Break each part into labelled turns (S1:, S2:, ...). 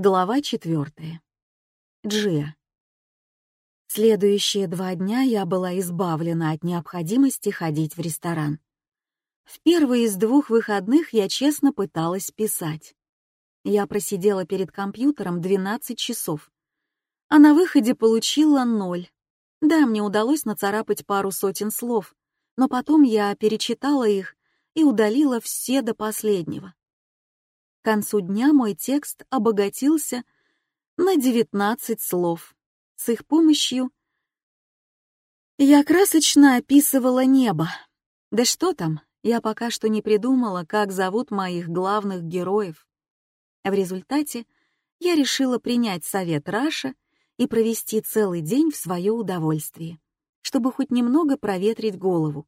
S1: Глава четвертая. Джия. Следующие два дня я была избавлена от необходимости ходить в ресторан. В первый из двух выходных я честно пыталась писать. Я просидела перед компьютером 12 часов, а на выходе получила ноль. Да, мне удалось нацарапать пару сотен слов, но потом я перечитала их и удалила все до последнего. Концу дня мой текст обогатился на 19 слов. С их помощью я красочно описывала небо. Да что там, я пока что не придумала, как зовут моих главных героев. В результате я решила принять совет Раша и провести целый день в свое удовольствие, чтобы хоть немного проветрить голову.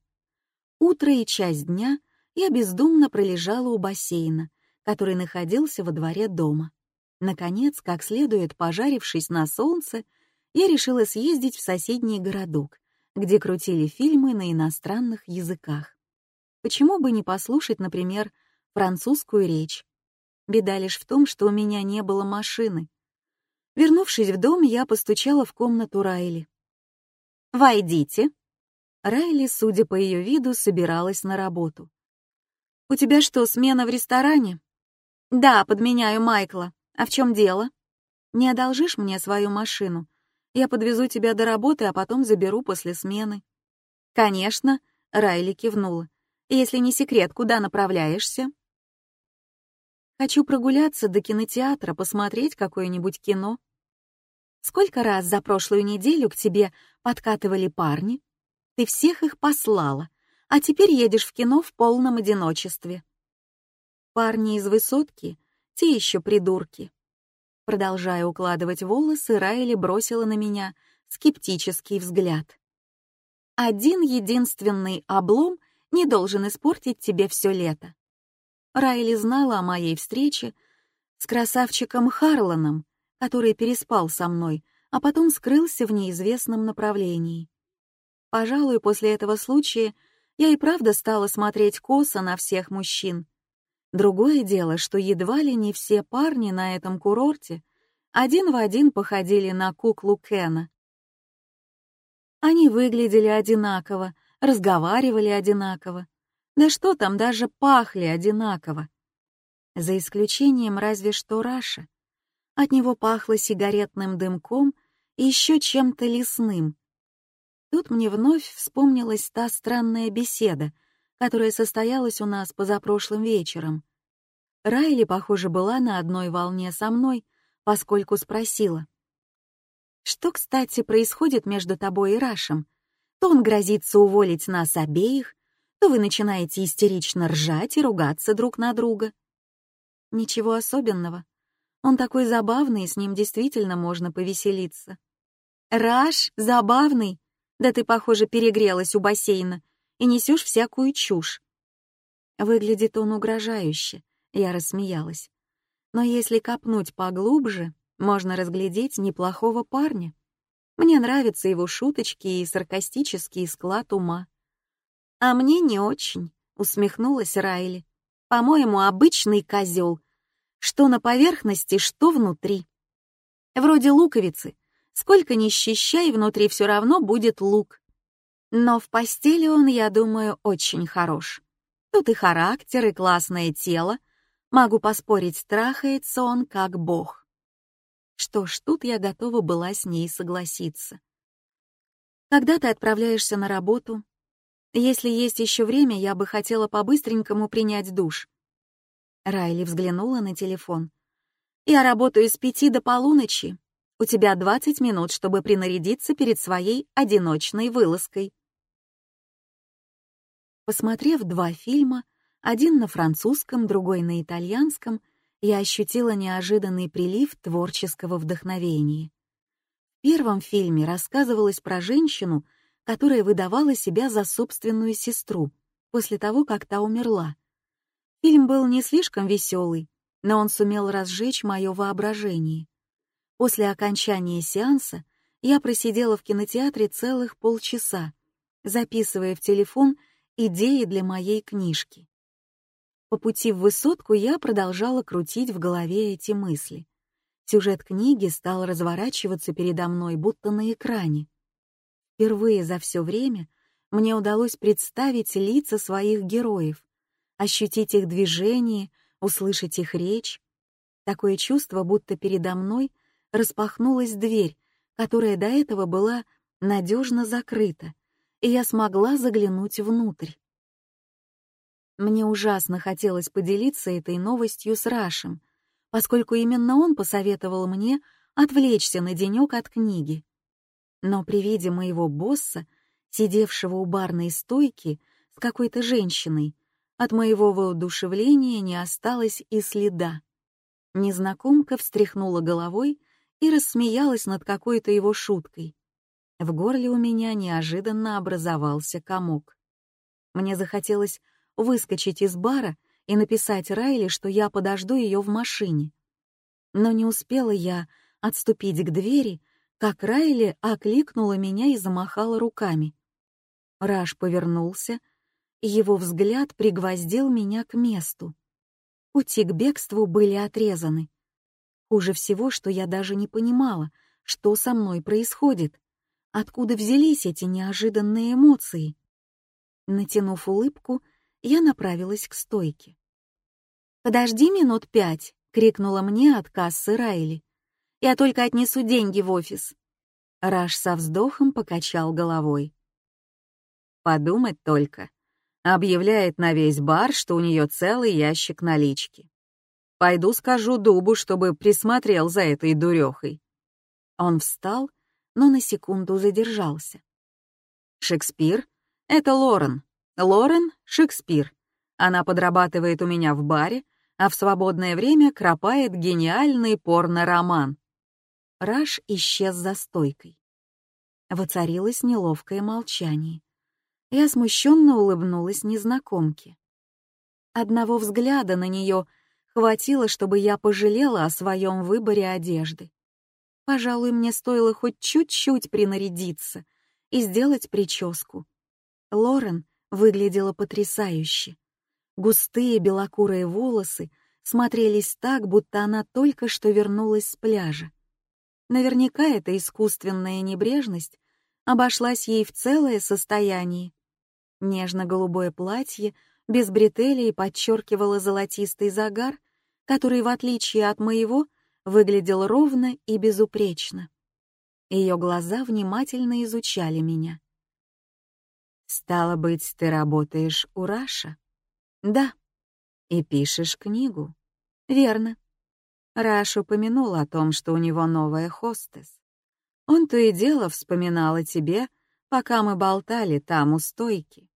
S1: Утро и часть дня я бездумно пролежала у бассейна, который находился во дворе дома. Наконец, как следует пожарившись на солнце, я решила съездить в соседний городок, где крутили фильмы на иностранных языках. Почему бы не послушать, например, французскую речь? Беда лишь в том, что у меня не было машины. Вернувшись в дом, я постучала в комнату Райли. «Войдите». Райли, судя по ее виду, собиралась на работу. «У тебя что, смена в ресторане?» «Да, подменяю Майкла. А в чем дело?» «Не одолжишь мне свою машину? Я подвезу тебя до работы, а потом заберу после смены». «Конечно», — Райли кивнула. «Если не секрет, куда направляешься?» «Хочу прогуляться до кинотеатра, посмотреть какое-нибудь кино». «Сколько раз за прошлую неделю к тебе подкатывали парни? Ты всех их послала, а теперь едешь в кино в полном одиночестве». Парни из высотки, те еще придурки. Продолжая укладывать волосы, Райли бросила на меня скептический взгляд. Один единственный облом не должен испортить тебе все лето. Райли знала о моей встрече с красавчиком Харланом, который переспал со мной, а потом скрылся в неизвестном направлении. Пожалуй, после этого случая я и правда стала смотреть косо на всех мужчин, Другое дело, что едва ли не все парни на этом курорте один в один походили на куклу Кена. Они выглядели одинаково, разговаривали одинаково. Да что там, даже пахли одинаково. За исключением разве что Раша. От него пахло сигаретным дымком и еще чем-то лесным. Тут мне вновь вспомнилась та странная беседа, которая состоялась у нас позапрошлым вечером. Райли, похоже, была на одной волне со мной, поскольку спросила. «Что, кстати, происходит между тобой и Рашем? То он грозится уволить нас обеих, то вы начинаете истерично ржать и ругаться друг на друга». «Ничего особенного. Он такой забавный, и с ним действительно можно повеселиться». «Раш? Забавный? Да ты, похоже, перегрелась у бассейна и несешь всякую чушь. Выглядит он угрожающе, я рассмеялась. Но если копнуть поглубже, можно разглядеть неплохого парня. Мне нравятся его шуточки и саркастический склад ума. А мне не очень, усмехнулась Райли. По-моему, обычный козел. Что на поверхности, что внутри. Вроде луковицы. Сколько ни счищай, внутри все равно будет лук. Но в постели он, я думаю, очень хорош. Тут и характер, и классное тело. Могу поспорить, трахается он как бог. Что ж, тут я готова была с ней согласиться. Когда ты отправляешься на работу? Если есть еще время, я бы хотела по-быстренькому принять душ. Райли взглянула на телефон. Я работаю с пяти до полуночи. У тебя 20 минут, чтобы принарядиться перед своей одиночной вылазкой. Посмотрев два фильма, один на французском, другой на итальянском, я ощутила неожиданный прилив творческого вдохновения. В первом фильме рассказывалось про женщину, которая выдавала себя за собственную сестру после того, как та умерла. Фильм был не слишком веселый, но он сумел разжечь мое воображение. После окончания сеанса я просидела в кинотеатре целых полчаса, записывая в телефон идеи для моей книжки. По пути в высотку я продолжала крутить в голове эти мысли. Сюжет книги стал разворачиваться передо мной, будто на экране. Впервые за все время мне удалось представить лица своих героев, ощутить их движение, услышать их речь. Такое чувство, будто передо мной распахнулась дверь, которая до этого была надежно закрыта, и я смогла заглянуть внутрь. Мне ужасно хотелось поделиться этой новостью с Рашем, поскольку именно он посоветовал мне отвлечься на денек от книги. Но при виде моего босса, сидевшего у барной стойки с какой-то женщиной, от моего воодушевления не осталось и следа. Незнакомка встряхнула головой и рассмеялась над какой-то его шуткой. В горле у меня неожиданно образовался комок. Мне захотелось выскочить из бара и написать Райли, что я подожду ее в машине. Но не успела я отступить к двери, как Райли окликнула меня и замахала руками. Раш повернулся, и его взгляд пригвоздил меня к месту. Пути к бегству были отрезаны. Хуже всего, что я даже не понимала, что со мной происходит, откуда взялись эти неожиданные эмоции. Натянув улыбку, я направилась к стойке. «Подожди минут пять!» — крикнула мне от кассы Райли. «Я только отнесу деньги в офис». Раш со вздохом покачал головой. «Подумать только. Объявляет на весь бар, что у нее целый ящик налички. Пойду скажу Дубу, чтобы присмотрел за этой дурехой». Он встал, но на секунду задержался. «Шекспир — это Лорен. Лорен — Шекспир. Она подрабатывает у меня в баре, а в свободное время кропает гениальный порно-роман. Раш исчез за стойкой. Воцарилось неловкое молчание. Я смущенно улыбнулась незнакомке. Одного взгляда на нее хватило, чтобы я пожалела о своем выборе одежды. Пожалуй, мне стоило хоть чуть-чуть принарядиться и сделать прическу. Лорен выглядела потрясающе. Густые белокурые волосы смотрелись так, будто она только что вернулась с пляжа. Наверняка эта искусственная небрежность обошлась ей в целое состояние. Нежно-голубое платье без бретелей подчеркивало золотистый загар, который, в отличие от моего, выглядел ровно и безупречно. Ее глаза внимательно изучали меня. «Стало быть, ты работаешь у Раша?» Да. И пишешь книгу. Верно. Раш упомянул о том, что у него новая хостес. Он то и дело вспоминал о тебе, пока мы болтали там у стойки.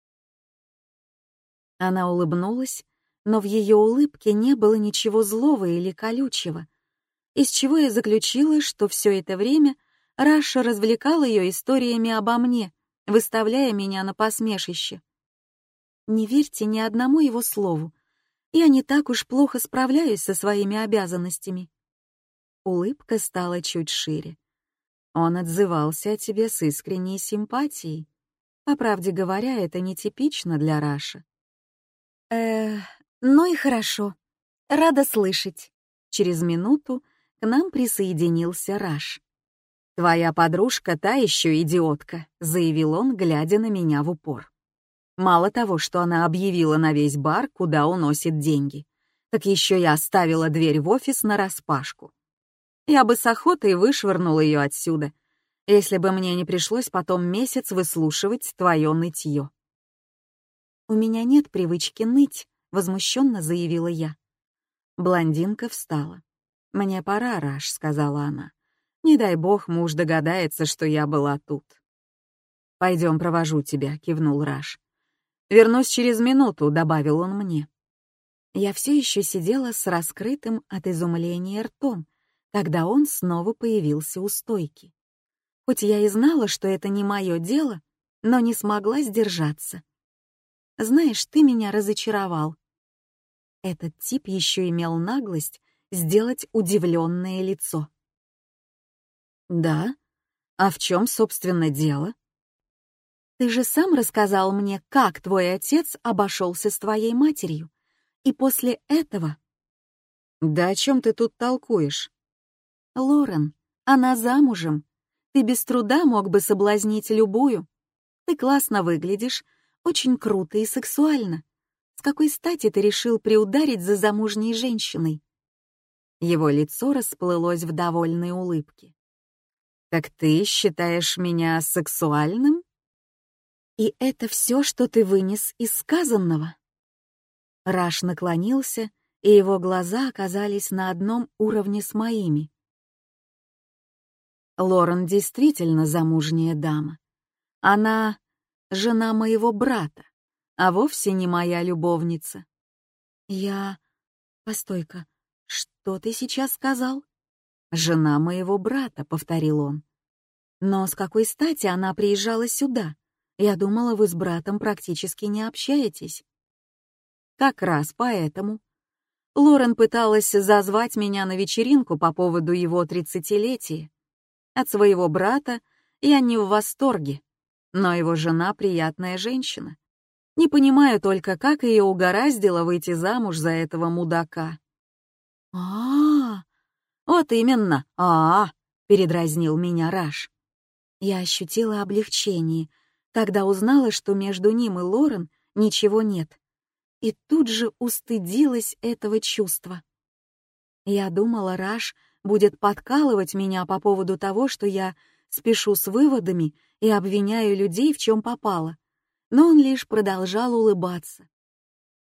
S1: Она улыбнулась, но в ее улыбке не было ничего злого или колючего, из чего я заключила, что все это время Раша развлекал ее историями обо мне, выставляя меня на посмешище. Не верьте ни одному его слову. Я не так уж плохо справляюсь со своими обязанностями. Улыбка стала чуть шире. Он отзывался о тебе с искренней симпатией. По правде говоря, это нетипично для Раша. Э, ну и хорошо. Рада слышать. Через минуту к нам присоединился Раш. «Твоя подружка та еще идиотка», — заявил он, глядя на меня в упор. Мало того, что она объявила на весь бар, куда уносит деньги, так еще и оставила дверь в офис нараспашку. Я бы с охотой вышвырнул ее отсюда, если бы мне не пришлось потом месяц выслушивать твое нытье. «У меня нет привычки ныть», — возмущенно заявила я. Блондинка встала. «Мне пора, Раш», — сказала она. «Не дай бог муж догадается, что я была тут». «Пойдем, провожу тебя», — кивнул Раш. «Вернусь через минуту», — добавил он мне. Я все еще сидела с раскрытым от изумления ртом, когда он снова появился у стойки. Хоть я и знала, что это не мое дело, но не смогла сдержаться. «Знаешь, ты меня разочаровал». Этот тип еще имел наглость сделать удивленное лицо. «Да? А в чем, собственно, дело?» Ты же сам рассказал мне, как твой отец обошелся с твоей матерью. И после этого... Да о чем ты тут толкуешь? Лорен, она замужем. Ты без труда мог бы соблазнить любую. Ты классно выглядишь, очень круто и сексуально. С какой стати ты решил приударить за замужней женщиной?» Его лицо расплылось в довольной улыбке. «Так ты считаешь меня сексуальным?» «И это все, что ты вынес из сказанного?» Раш наклонился, и его глаза оказались на одном уровне с моими. Лорен действительно замужняя дама. Она — жена моего брата, а вовсе не моя любовница. Я... Постой-ка, что ты сейчас сказал? Жена моего брата, — повторил он. Но с какой стати она приезжала сюда? Я думала, вы с братом практически не общаетесь. Как раз поэтому. Лорен пыталась зазвать меня на вечеринку по поводу его тридцатилетия. От своего брата я не в восторге, но его жена приятная женщина. Не понимаю только, как ее угораздило выйти замуж за этого мудака. А, вот именно, -а, -а передразнил меня Раш. Я ощутила облегчение, когда узнала, что между ним и Лорен ничего нет. И тут же устыдилась этого чувства. Я думала, Раш будет подкалывать меня по поводу того, что я спешу с выводами и обвиняю людей, в чем попало, но он лишь продолжал улыбаться.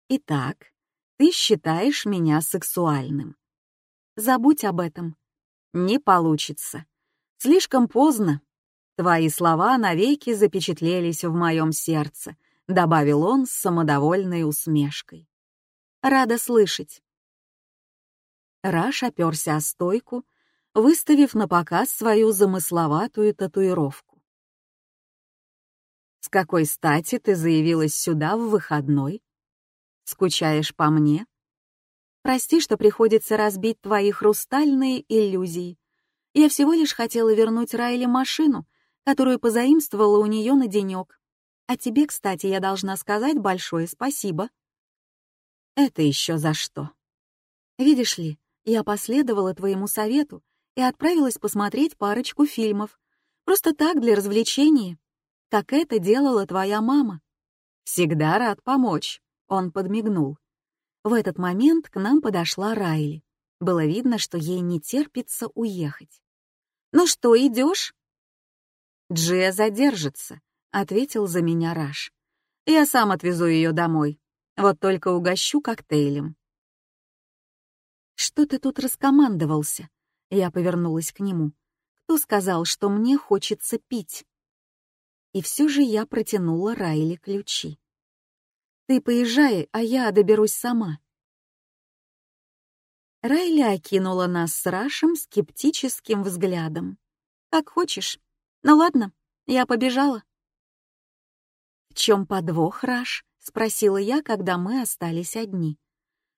S1: «Итак, ты считаешь меня сексуальным. Забудь об этом. Не получится. Слишком поздно. Твои слова навеки запечатлелись в моем сердце», — добавил он с самодовольной усмешкой. «Рада слышать. Раш оперся о стойку, выставив на показ свою замысловатую татуировку. «С какой стати ты заявилась сюда в выходной? Скучаешь по мне? Прости, что приходится разбить твои хрустальные иллюзии. Я всего лишь хотела вернуть Райли машину, которую позаимствовала у нее на денек. А тебе, кстати, я должна сказать большое спасибо». «Это еще за что?» «Видишь ли, я последовала твоему совету и отправилась посмотреть парочку фильмов. Просто так, для развлечения. Как это делала твоя мама. Всегда рад помочь. Он подмигнул. В этот момент к нам подошла Райли. Было видно, что ей не терпится уехать. «Ну что, идешь?» «Джия задержится», — ответил за меня Раш. «Я сам отвезу ее домой. Вот только угощу коктейлем». «Что ты тут раскомандовался?» Я повернулась к нему. «Кто сказал, что мне хочется пить?» И все же я протянула Райли ключи. «Ты поезжай, а я доберусь сама». Райли окинула нас с Рашем скептическим взглядом. «Как хочешь. Ну ладно, я побежала». «В чем подвох, Раш?» — спросила я, когда мы остались одни.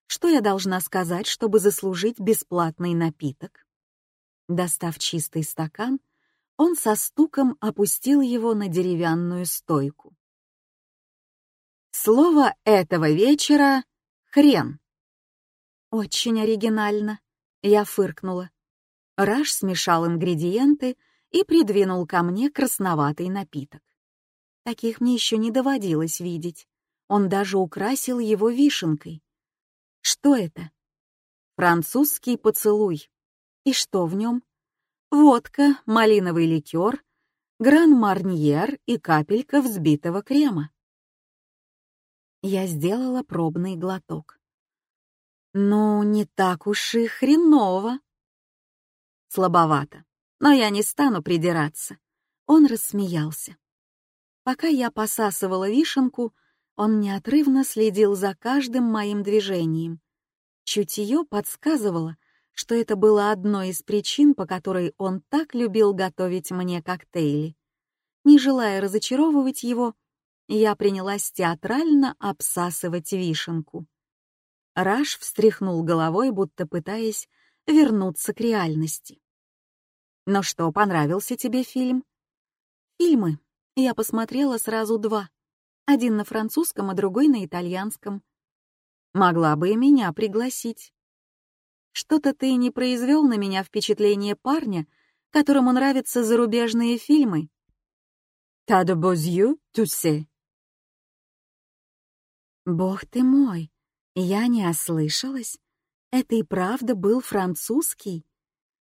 S1: Что я должна сказать, чтобы заслужить бесплатный напиток? Достав чистый стакан, он со стуком опустил его на деревянную стойку. Слово этого вечера — хрен. Очень оригинально. Я фыркнула. Раш смешал ингредиенты и придвинул ко мне красноватый напиток. Таких мне еще не доводилось видеть. Он даже украсил его вишенкой. Что это? Французский поцелуй. И что в нем? Водка, малиновый ликер, гран-марньер и капелька взбитого крема. Я сделала пробный глоток. Ну, не так уж и хреново. Слабовато, но я не стану придираться. Он рассмеялся. Пока я посасывала вишенку, он неотрывно следил за каждым моим движением. Чутье подсказывало, что это было одной из причин, по которой он так любил готовить мне коктейли. Не желая разочаровывать его, я принялась театрально обсасывать вишенку. Раш встряхнул головой, будто пытаясь вернуться к реальности. «Ну что, понравился тебе фильм?» «Фильмы. Я посмотрела сразу два. Один на французском, а другой на итальянском. Могла бы и меня пригласить. Что-то ты не произвел на меня впечатление парня, которому нравятся зарубежные фильмы.
S2: «T'as de beaux yeux, tu sais».
S1: Бог ты мой, я не ослышалась. Это и правда был французский.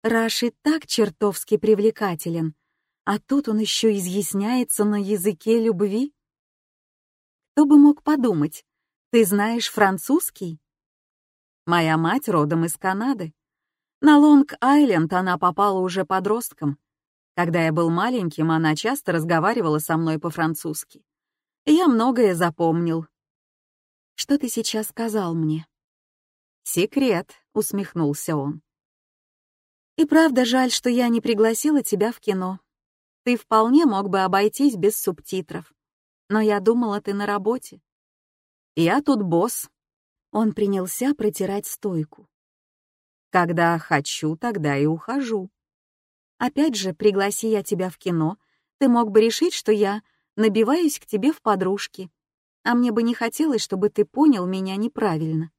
S1: Раши так чертовски привлекателен, а тут он еще изъясняется на языке любви. Кто бы мог подумать, ты знаешь французский? Моя мать родом из Канады. На Лонг-Айленд она попала уже подростком. Когда я был маленьким, она часто разговаривала со мной по-французски. Я многое запомнил. Что ты сейчас сказал мне? Секрет, усмехнулся он. И правда жаль, что я не пригласила тебя в кино. Ты вполне мог бы обойтись без субтитров. Но я думала, ты на работе. Я тут босс. Он принялся протирать стойку. Когда хочу, тогда и ухожу. Опять же, пригласи я тебя в кино, ты мог бы решить, что я набиваюсь к тебе в подружки, а мне бы не хотелось, чтобы ты понял меня неправильно.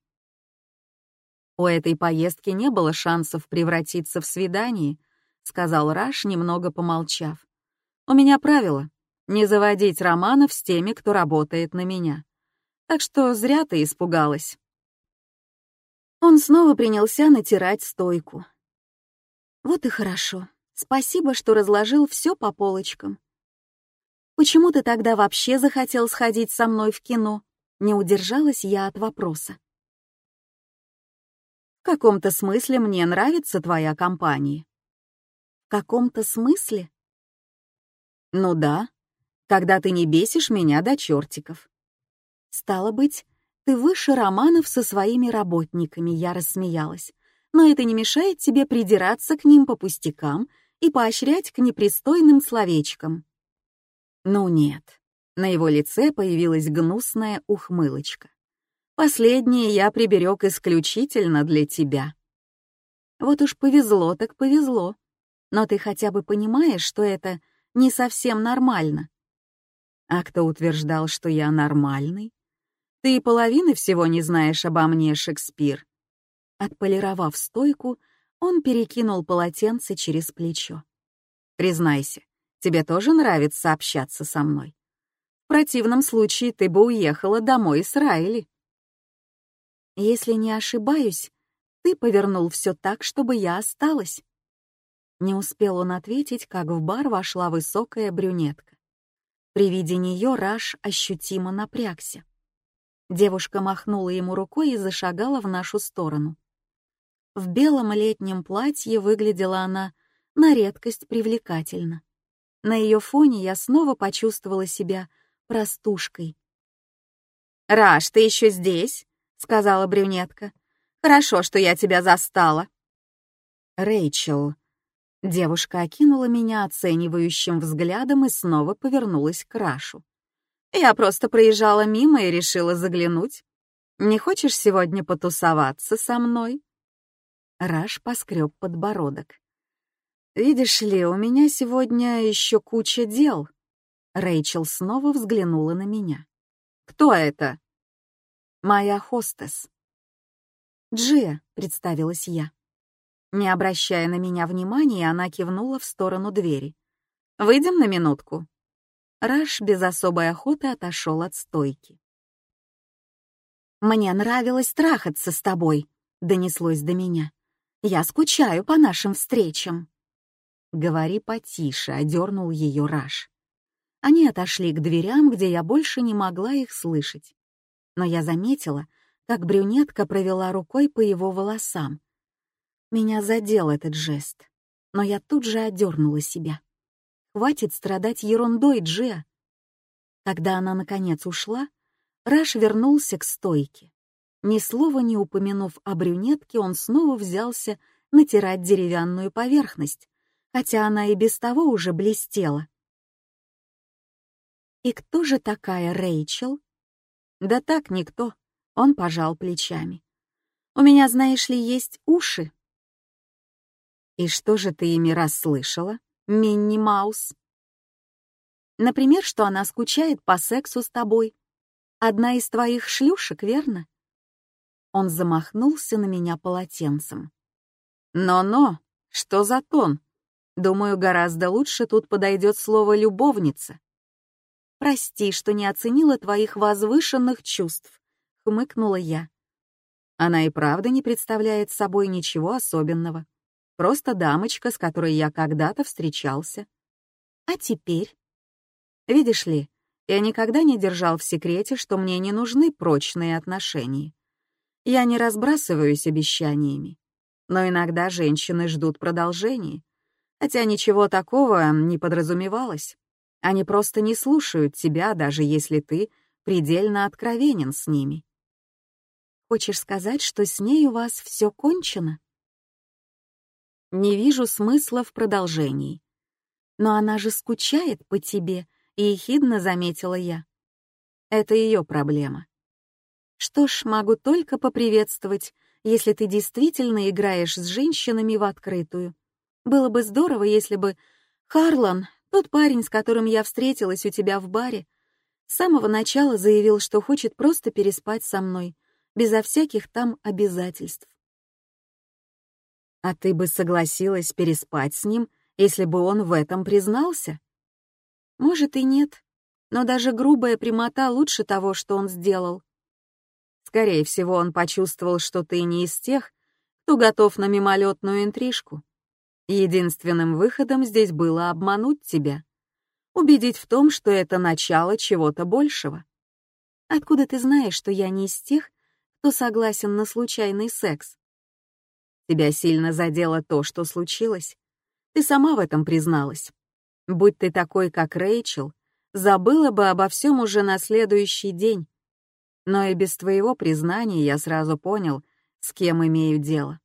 S1: У этой поездки не было шансов превратиться в свидание, сказал Раш, немного помолчав. У меня правило — не заводить романов с теми, кто работает на меня. Так что зря ты испугалась. Он снова принялся натирать стойку. Вот и хорошо. Спасибо, что разложил все по полочкам. Почему ты тогда вообще захотел сходить со мной в кино? Не удержалась я от вопроса. В каком-то смысле мне нравится твоя компания. В каком-то смысле? Ну да, когда ты не бесишь меня до чертиков. Стало быть, ты выше романов со своими работниками, я рассмеялась. Но это не мешает тебе придираться к ним по пустякам и поощрять к непристойным словечкам. Ну нет, на его лице появилась гнусная ухмылочка. Последнее я приберег исключительно для тебя. Вот уж повезло так повезло. Но ты хотя бы понимаешь, что это не совсем нормально. А кто утверждал, что я нормальный? Ты и половины всего не знаешь обо мне, Шекспир. Отполировав стойку, он перекинул полотенце через плечо. «Признайся, тебе тоже нравится общаться со мной? В противном случае ты бы уехала домой с Райли». «Если не ошибаюсь, ты повернул все так, чтобы я осталась». Не успел он ответить, как в бар вошла высокая брюнетка. При виде нее Раш ощутимо напрягся. Девушка махнула ему рукой и зашагала в нашу сторону. В белом летнем платье выглядела она на редкость привлекательно. На ее фоне я снова почувствовала себя простушкой. «Раш, ты еще здесь?» — сказала брюнетка. «Хорошо, что я тебя застала». «Рэйчел». Девушка окинула меня оценивающим взглядом и снова повернулась к Рашу. «Я просто проезжала мимо и решила заглянуть. Не хочешь сегодня потусоваться со мной?» Раш поскреб подбородок. «Видишь ли, у меня сегодня еще куча дел». Рэйчел снова взглянула на меня. «Кто это?» «Моя хостес». «Джия», — представилась я. Не обращая на меня внимания, она кивнула в сторону двери. «Выйдем на минутку». Раш без особой охоты отошел от стойки. «Мне нравилось трахаться с тобой», — донеслось до меня. Я скучаю по нашим встречам». «Говори потише», — одернул ее Раш. Они отошли к дверям, где я больше не могла их слышать. Но я заметила, как брюнетка провела рукой по его волосам. Меня задел этот жест, но я тут же одернула себя. Хватит страдать ерундой, Джиа. Когда она, наконец, ушла, Раш вернулся к стойке. Ни слова не упомянув о брюнетке, он снова взялся натирать деревянную поверхность, хотя она и без того уже блестела. «И кто же такая Рэйчел?» «Да так, никто», — он пожал плечами. «У меня, знаешь ли, есть уши». «И что же ты ими расслышала, Минни Маус?» «Например, что она скучает по сексу с тобой. Одна из твоих шлюшек, верно?» Он замахнулся на меня полотенцем. Но-но, что за тон? Думаю, гораздо лучше тут подойдет слово «любовница». «Прости, что не оценила твоих возвышенных чувств», — хмыкнула я. Она и правда не представляет собой ничего особенного. Просто дамочка, с которой я когда-то встречался. А теперь? Видишь ли, я никогда не держал в секрете, что мне не нужны прочные отношения. Я не разбрасываюсь обещаниями. Но иногда женщины ждут продолжения. Хотя ничего такого не подразумевалось. Они просто не слушают тебя, даже если ты предельно откровенен с ними. Хочешь сказать, что с ней у вас все кончено? Не вижу смысла в продолжении. Но она же скучает по тебе, и ехидно заметила я. Это ее проблема. Что ж, могу только поприветствовать, если ты действительно играешь с женщинами в открытую. Было бы здорово, если бы Харлан, тот парень, с которым я встретилась у тебя в баре, с самого начала заявил, что хочет просто переспать со мной, безо всяких там обязательств. А ты бы согласилась переспать с ним, если бы он в этом признался? Может и нет, но даже грубая прямота лучше того, что он сделал. Скорее всего, он почувствовал, что ты не из тех, кто готов на мимолетную интрижку. Единственным выходом здесь было обмануть тебя, убедить в том, что это начало чего-то большего. Откуда ты знаешь, что я не из тех, кто согласен на случайный секс? Тебя сильно задело то, что случилось. Ты сама в этом призналась. Будь ты такой, как Рэйчел, забыла бы обо всем уже на следующий день. Но и без твоего признания я сразу понял, с кем имею дело.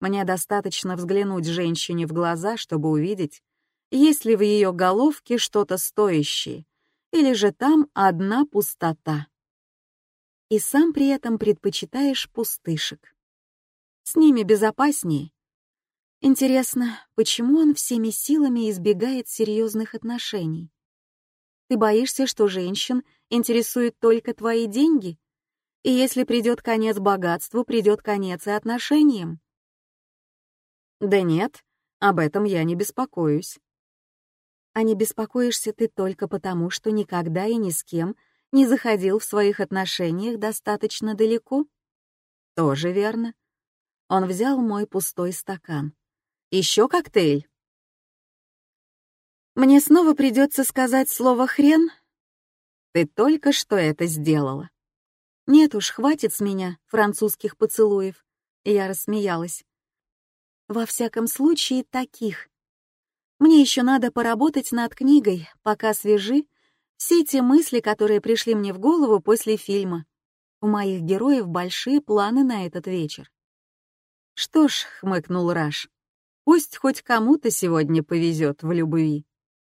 S1: Мне достаточно взглянуть женщине в глаза, чтобы увидеть, есть ли в ее головке что-то стоящее, или же там одна пустота. И сам при этом предпочитаешь пустышек. С ними безопаснее. Интересно, почему он всеми силами избегает серьезных отношений? Ты боишься, что женщин интересуют только твои деньги? И если придет конец богатству, придет конец и отношениям. Да нет, об этом я не беспокоюсь. А не беспокоишься ты только потому, что никогда и ни с кем не заходил в своих отношениях достаточно далеко? Тоже верно. Он взял мой пустой стакан. Еще коктейль? Мне снова придется сказать слово «хрен»? Ты только что это сделала. Нет уж, хватит с меня французских поцелуев. Я рассмеялась. Во всяком случае, таких. Мне еще надо поработать над книгой, пока свежи все те мысли, которые пришли мне в голову после фильма. У моих героев большие планы на этот вечер. «Что ж», — хмыкнул Раш, — «пусть хоть кому-то сегодня повезет в любви».